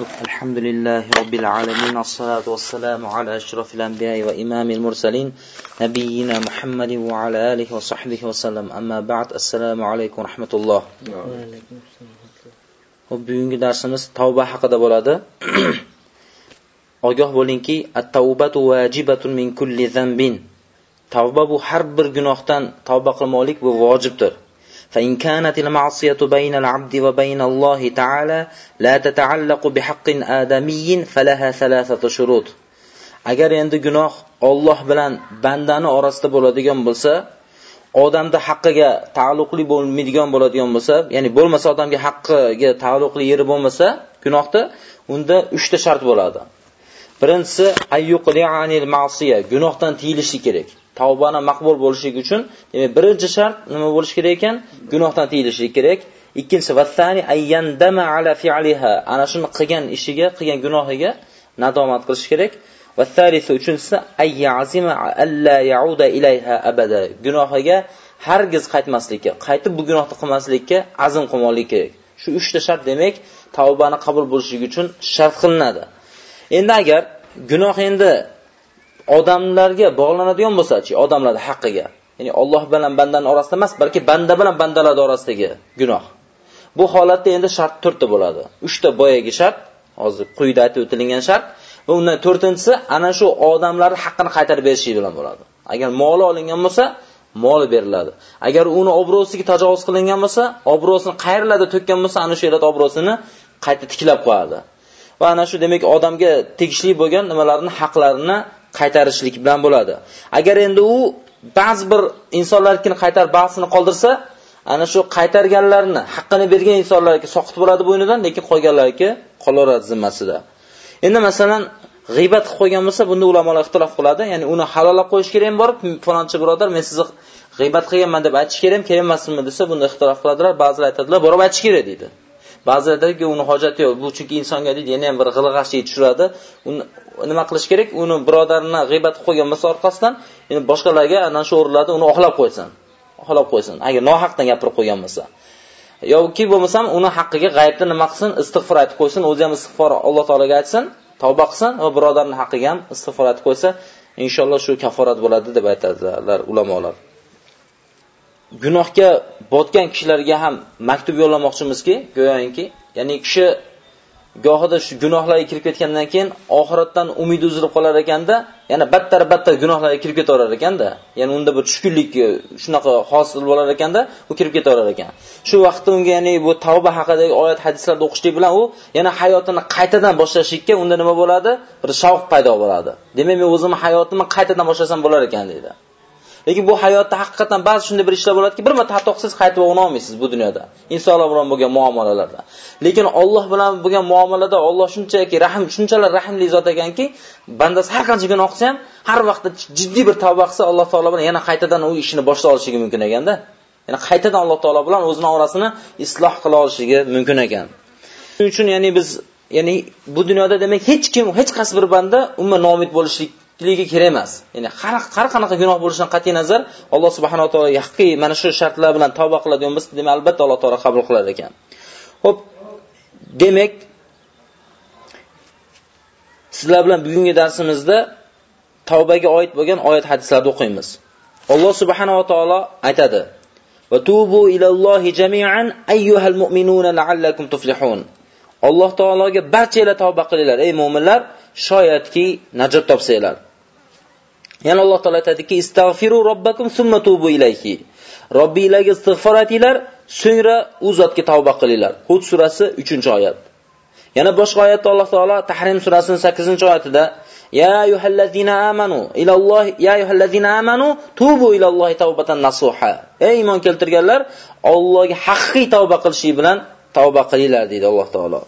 الحمد لله رب العالمين الصلاة والسلام على أشرف الأنبياء وإمام المرسلين نبينا محمد وعلى آله وصحبه وسلم أما بعد السلام عليكم ورحمة الله bugungi darsimiz tavba haqida bo'ladi ogoh bo'lingki at-tavbatu vajibatun min kulli zambin tavba bu har bir gunohdan tavba qilmoqlik bu vojibdir فإن كانت المعصية بين العبد وبين الله تعالى لا تتعلق بحق آدمي فلها ثلاثة شروط agar endi gunoh Alloh bilan bandani orasida bo'ladigan bo'lsa, odamda haqqiga taalluqli bo'lmaydigan bo'ladigan bo'lsa, ya'ni bo'lmasa odamga haqqiga taalluqli yeri bo'lmasa, gunohda unda 3 ta shart bo'ladi. Birinchisi ayyuqli anil ma'siya, gunohdan tiyilishi kerak. Tavbani maqbul bo'lishligi uchun demak birinchi shart nima bo'lishi kerak ekan? Gunohdan tiyilishi kerak. Ikkinchisi vassani ayyandama ala fi'liha. Ana shuni qilgan ishiga qilgan gunohiga nadomat qilish kerak. Va vassalisu uchinchisi ayyazima alla yauda ilayha abada. Gunohiga hargiz qaytmaslikka qaytib bu gunohni qilmaslikka azm qilmoqlik kerak. Shu uchta shart demak tavbani qabul bo'lishligi uchun shart qilinadi. Endi agar gunoh endi odamlarga bog'lanadigan bo'lsa-chi, odamlarning haqqiga. Ya'ni Alloh bilan bandaning orasida emas, balki banda bilan bandalar orasidagi gunoh. Bu holatda endi shart 4 bo'ladi. 3 ta boyagi shart, hozir quyida aytib o'tilgan shart va undan 4-tinchisi ana shu odamlar haqqini qaytarib berishi bilan bo'ladi. Agar moli olingan bo'lsa, mol beriladi. Agar uni obro'siga tajovuz qilingan bo'lsa, obro'sini qayerlarda to'kkan bo'lsa, ana shu yerda obro'sini qayta tiklab qo'yadi. Va ana shu demak odamga tegishli bo'lgan nimalarni haqlarini qaytarishlik bilan bo'ladi. Agar endi u ba'zi bir insonlarnikini qaytar ba'zini qoldirsa, ana shu qaytarganlarni, haqqini bergan insonlarga soqit bo'ladi bo'ynidan, lekin qolganlarga qolaveradi zimmasida. Endi masalan, g'iybat qilib qo'ygan bo'lsa, bunda ulamolar ixtilof qiladi. Ya'ni uni halollab qo'yish kerakmi borib, falonchi birodar, men sizni g'iybat qilganman deb aytish kerakmi, kerak emasmi desa, bunda ixtilof qiladilar. Ba'zilar aytadilar, borib aytish kerak deydi. Ba'zilar uni hojati yo'q. Bu chunki insonga deydi, yana ham bir g'ilg'ashlik tushiradi. Uni nima qilish kerak? Uni birodarini g'ibat qilib qo'ygan bo'lsa orqasidan, endi boshqalarga ana shu o'rinlarda uni oqlab qo'ysin. Oqlab qo'ysin. Agar nohaqdan gapirib qo'ygan bo'lsa. yoki bo'lmasam uni haqqiga g'aybda nima qilsin, istig'for aytib qo'ysin, o'zi ham istig'for Alloh taolaga aytsin, tavba qilsin va birodarning haqqiga ham istig'for aytib qo'ysa, inshaalloh shu kaforat bo'ladi deb aytadilar ulamolar. Gunohga botgan kishilarga ham maktub yo'llamoqchimizki, go'yoki, ya'ni kishi gohida shu gunohlarga kirib ketgandan keyin oxiratdan umid uzilib qolar ekanda, yana battar battar gunohlarga kirib ketaverar ekanda, ya'ni unda bir tushkunlik shunaqa hosil bo'lar ekanda, u kirib ketaverar ekan. Shu vaqtda unga ya'ni bu tavba haqidagi oyat hadislarni o'qishlik bilan u yana hayotini qaytadan boshlashlikka unda nima bo'ladi? Bir shavq paydo bo'ladi. Demak, men o'zimni hayotimni qaytadan boshlasam bo'lar ekan deydi. Lekin bu hayotda haqiqatan ba'zi shunday bir ishlar bo'ladiki, bir marta xatoqsiz qaytib o'g'na olmaysiz bu dunyoda. Insonlar bilan bo'lgan muomalalarda. Lekin Alloh bilan bo'lgan muomalada Alloh shunchaki rahim, shunchalar rahimli zot ekanki, bandasi har qancha gunoh qilsa ham, har vaqtda jiddiy bir tavba qilsa, Alloh taolo bilan yana qaytadan u ishini boshlay olishligi mumkin ekanda. Ya'ni qaytadan Alloh taolo bilan o'zini orasini isloh qila olishligi mumkin ekan. Shuning uchun ya'ni biz ya'ni bu dunyoda demak hech kim, hech qaysi bir banda umuman nomid bo'lishlik ligi kerak emas. Ya'ni har har qanaqa gunoh bo'lishidan qat'iy nazar Alloh subhanahu va taolo haqiqiy mana shu shartlar bilan tavba qiladigan bo'lsa, demak albatta Alloh taolo qabul qilar ekan. Xo'p, demak sizlar bilan bugungi darsimizda tavbaga oid bo'lgan oyat hadislarni o'qiymiz. Alloh subhanahu va taolo aytadi: "Va tubu ilallohi jami'an ayyuhal mu'minuna la'allakum tuflihun." Alloh taologa barchanglar tavba qilinglar, ey mu'minlar, shoyatki najot topsanglar. Yana Alloh taolo aytadiki, "Istagfiru robbakum summa tubu ilayhi." Robbingizga istig'for etinglar, so'ngra u zotga tavba qilinglar. Hud surasi 3-oyat. Yana boshqa oyatda Alloh taolo Tahrim surasining 8-oyatida Ya ayyuhallazina amanu ilalloh ya ayyuhallazina amanu tubu ilallohi tawbatan nasuha. Ey iymon keltirganlar, Allohga haqiqiy tavba qilishi bilan tavba qilinglar deydi Alloh taolo.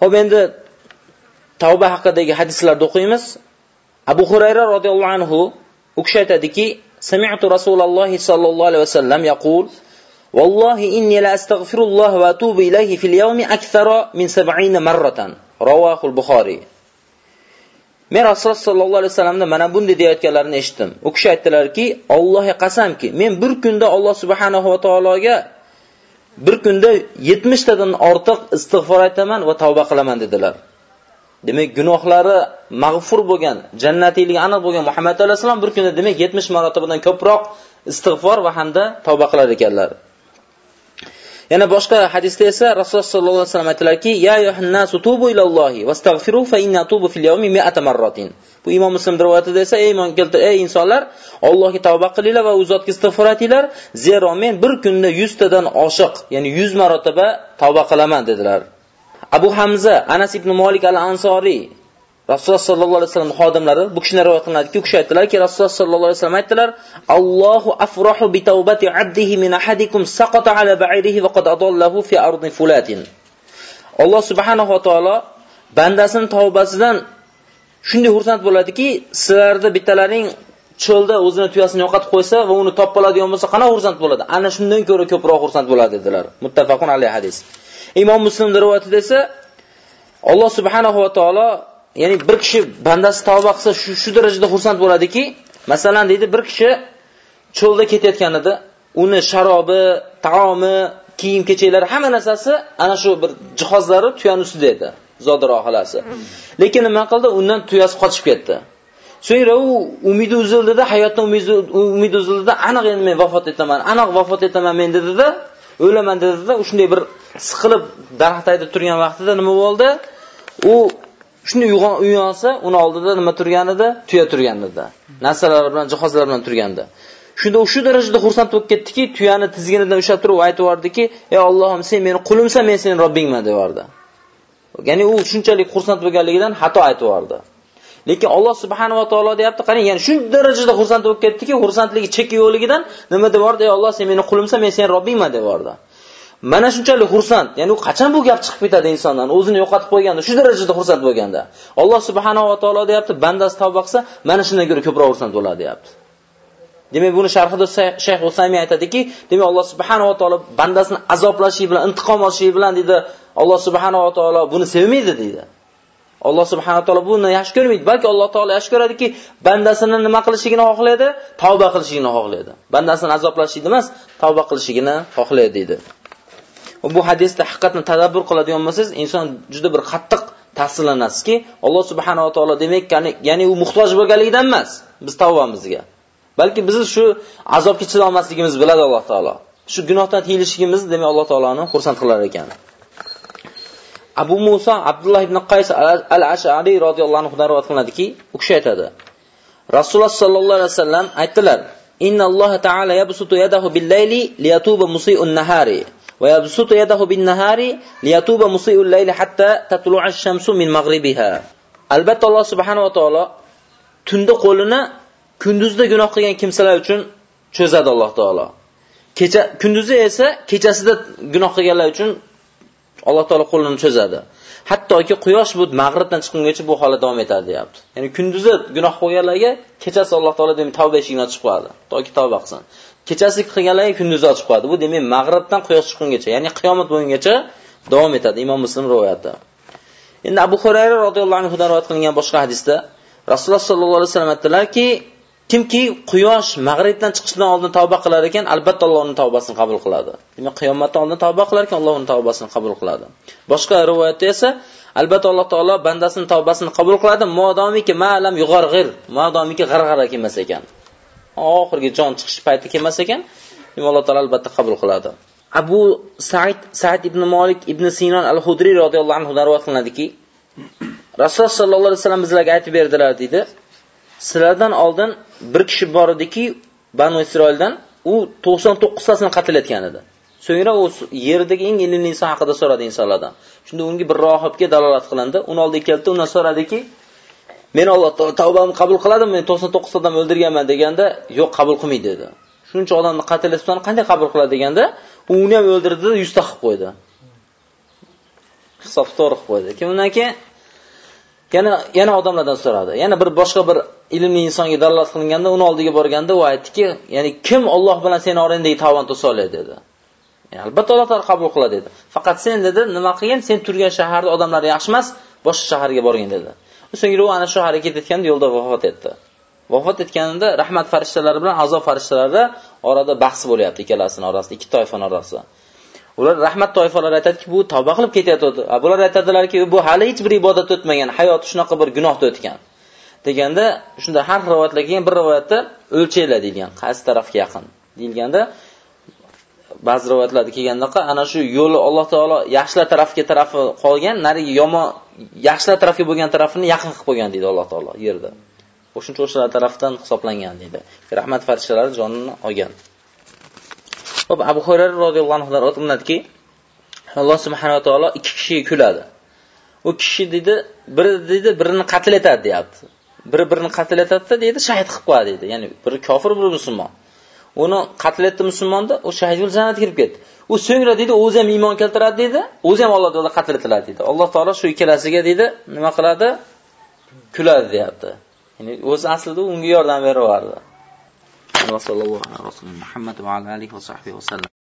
Xo'p endi tavba haqidagi hadislarni o'qiymiz. Abu Hurayra radhiyallohu anhu u kishi aytadiki, "Sami'tu Rasululloh sallallohu alayhi vasallam yaqul: "Vallohi inni la astaghfirulloh va atubu ilayhi fil yawmi akthara min 70 marratan." Ravahul Buxoriy. Men Rasululloh sallallohu alayhi vasallamda mana bunday deyayotganlarini eshitdim. U kishi aytdilarki, "Allohga qasamki, men bir kunda Alloh subhanahu va taologa bir kunda 70 tadan ortiq istig'for aytaman va tavba qilaman dedilar. Demak, gunohlari mag'fur bo'lgan, jannatiyligi aniq bo'lgan Muhammad alayhisalom bir kunda demak 70 marotabadan ko'proq istig'for va hamda tavba qilar ekanlar. Yana boshqa hadisda esa Rasululloh sollallohu alayhi vasallam aytdilarki: "Ya ayyuhannasu tubu ilallohi vastaghfiru fa inna tubu fil yawmi mi'ata marratin." Bu Imom Muslim rivoyatida esa: "Ey iymon keltir, ey insonlar, Allohga tavba qilinglar va u zotga istig'for aytinglar, zero men bir kunda 100 tadan oshiq, ya'ni 100 marotaba tavba qilaman" dedilar. Abu Hamza Anas ibn Malik al-Ansori Rasululloh sallallohu alayhi vasallam xodimlari bu kishini rivoyat qilinadiki, u kishi aytdilarki, Rasululloh sallallohu alayhi vasallam aytdilar: "Allohu afrohu bi tawbati 'abdihi min ahadikum saqata 'ala ba'irihi va qad adallahu fi ardin fulatin." Alloh subhanahu va taolo bandasining tavbasidan shunday xursand bo'ladiki, sizlarda bittalaring cho'lda o'zini tuyasini yo'qotib qo'ysa va uni topib oladigan bo'lsa, qana xursand bo'ladi? Ana shundan ko'ra ko'proq xursand bo'ladi dedilar. Muttafaqun alayhi hadis. Imom Muslim rivoyatida esa Alloh subhanahu va taolo ya'ni bir kishi bandasi tavba qilsa shu shu darajada xursand bo'ladiki, masalan deydi bir kishi cho'lda ketayotganida uni sharobi, taomi, kiyim-kechaklari hamma narsasi ana shu bir jihozlari tuyaning ustida edi, zodir xolasi. Lekin nima qildi? Undan tuyasi qochib ketdi. So'ngra u umidi uzildida, hayotdan umidi uzildida, aniq endi men vafot etaman, aniq vafot etaman men dedida, o'laman dedida, u shunday bir siqilib daraxt aytib turgan vaqtida nima bo'ldi? U shunday uyg'onsa, uni oldida nima turgan edi? Tuya turgan edi. Narsalar bilan, jihozlar bilan turganda. Shunda u shu darajada xursand bo'lib ketdiki, tuyani tizginidan ushlab turib aytib yubordiki "Ey Allohim, sen meni qulimsan, men sening Robbingman" deb yubordi Ya'ni u shunchalik xursand bo'lganligidan xato aytib Lekin Alloh subhanahu va taolo deyapti, qarang, ya'ni shu darajada xursand bo'lib ketdiki, xursandligi cheki yo'qligidan nima deyordi? "Ey Alloh, sen meni qulimsan, men sening Robbingman" deyordi. Mana shunchalik xursand, ya'ni u qachon bu gap chiqib ketadi insondan? O'zini yo'qotib qo'yganda, shu darajada xursand bo'lganda. Alloh subhanahu va taolo deyapti, bandasi tavba qilsa, mana shundan ko'ra ko'proq xursand bo'ladi, deyapti. Demak, buni sharhida Shayx Usaymi aytadiki, demak Alloh subhanahu va taolo bandasini azoblashi bilan, intiqom olishi bilan dedi, Alloh subhanahu va taolo buni sevmaydi deydi. Alloh subhanahu va taolo buni yaxshi ko'rmaydi, balki Alloh taolo yaxshi ko'radiki, bandasini nima qilishligini xohlaydi? Tavba qilishligini xohlaydi. Bandasini azoblashligini emas, tavba qilishligini xohlaydi dedi. bu hadisda haqiqatni tadabbur qiladigan bo'lsangiz, inson juda bir qattiq ta'sirlanasizki, Alloh subhanahu va taolo demak, ya'ni u muhtoj bo'lganligidan emas biz tavbamizga. Balki biz shu azobga chidolmasligimiz biladi Alloh taolo. Shu gunohdan tiyilishligimiz demak Alloh taoloni xursand qilar ekan. Abu Musa Abdullah ibn Qays al-Ash'ari radhiyallahu anhu rivoyat qilinadiki, u kishi aytadi. Rasululloh sallallohu alayhi vasallam aytdilar: "Inna Alloh taala yabsutu yadahu bil-layli liyatuba musii'un nahari va yabsutu yadahu bin-nahari liyatuba musii'ul layli hatta tatlu'a ash-shamsu min maghribiha." Albatta Alloh subhanahu va taolo tunda qo'lini kunduzda gunoh qilgan kimsalar uchun cho'zadi Alloh taolo. Kecha kunduzi esa kechasida gunoh qilganlar uchun Alloh taolo qo'lini cho'zadi. Hattoki quyosh bu mag'ribdan chiqqungacha bu holat davom etadi, deyapti. Ya'ni kunduzi gunoh qilganlarga kechasi Alloh taolo demak tavba eshigini ochib qo'yadi, toki tavba qilsin. kechasi qilganlarga kunduzi ochib qo'yadi. Bu demak mag'ribdan quyosh chiqqungacha, ya'ni qiyomat bo'lgungacha davom etadi. Imom Muslim rivoyati. Endi Abu Hurayra radhiyallohu anhu rivoyat qilingan boshqa hadisda Rasululloh sollallohu alayhi vasallam aytdilarki, kimki quyosh mag'ribdan chiqishidan oldin tavba qilar ekan, albatta Alloh uni tavbasini qabul qiladi. Demak, qiyomatdan oldin tavba qilar ekan, Alloh uni tavbasini qabul qiladi. Boshqa rivoyatda esa albatta Alloh taolo bandasining tavbasini qabul qiladi, modomiki ma'lam yug'org'ir modomiki g'arg'ara kelmas ekan. oxirgi jon chiqish payti kelmas ekan, Alloh taolo albatta qabul qiladi. Abu Sa'id Sa'id ibn Malik ibn Sinon al hudriy radhiyallohu anhu rivoyat qilinadiki, Rasululloh sollallohu alayhi vasallam bizlarga aytib berdilar dedi. Sizlardan oldin bir kishi bor ediki, Banu Isroildan u 99 tasini qatl etgan edi. So'ngra u yerdagi eng ilmli inson haqida so'radi insonlardan. Shunda unga bir rohibga dalolat qilindi. Uni oldiga keldi, undan so'radiki, men Alloh tavbamni qabul qiladimi? Men 99 odam o'ldirganman deganda, yo'q, qabul qilmaydi dedi. Shuncha odamni qatl etsan qanday qabul qiladi deganda, u uni ham o'ldirdi, 100 ta qilib qo'ydi. Hisob to'g'ri qilib qo'ydi. Keyin keyin yana yana odamlardan so'radi. Yana bir boshqa bir ilmli insonga dalolat qilinganda, uni oldiga borganda u aytdiki, ya'ni kim Alloh bilan seni orangdagi tavon to'soladi dedi. Yani albatta Alloh taolo qabul qiladi dedi. Faqat sen dedi, nima qilgan? Sen turgan shaharda odamlar yaxshi emas, boshqa shaharga borgin dedi. So'ngra u ana shu harakat etganda yo'lda vafot etdi. Vafot etganida rahmat farishtalari bilan azob farishtalari orada bahs bo'lyapti ikkalasini orasida, ikki toifaning orasida. Ular rahmat toifalari aytadiki bu tavba qilib ketayotdi bular aytadilarki bu hali hech bir ibodat o'tmagan hayoti shunaqa bir gunohda o'tgan. Deganda shunda har rivoyatlar kelgan bir rivoyatda o'lchanglar deyilgan qaysi tarafga yaqin deyilganda ba'zi rivoyatlarda kelgandaqa ana shu yo'li Alloh taolo yaxshilar tarafga tarafi qolgan narigi yomon yaxshilar tarafga bo'lgan tarafini yaqin qilib qo'ygan deydi Alloh taolo yerda. O'shuncha o'shalar tarafdan hisoblangan deydi. Rahmat farishtalari jonini olgan. Hop Abu Hurayra roziyallohu anhudan aytiladi Alloh subhanahu va taolo ikki kishiga kuladi. U kishi dedi, biri dedi, birini qatl etadi, deyapti. Biri birini qatl etadi dedi, shahid qilib qo'yadi dedi. Ya'ni biri kofir, biri musulmon. Uni qatl etdi musulmonda, u shahid bo'lib jannatga kirib ketdi. U so'ngra dedi, o'zi ham iymon keltiradi dedi, o'zi ham Alloh taolo qatl etiladi dedi. Alloh taolo shu ikkalasiga dedi, nima qiladi? Kuladi deyapti. Ya'ni o'zi aslida unga yordam beraverdi. وصلى الله على رسول محمد وعلى آله وصحبه وسلم.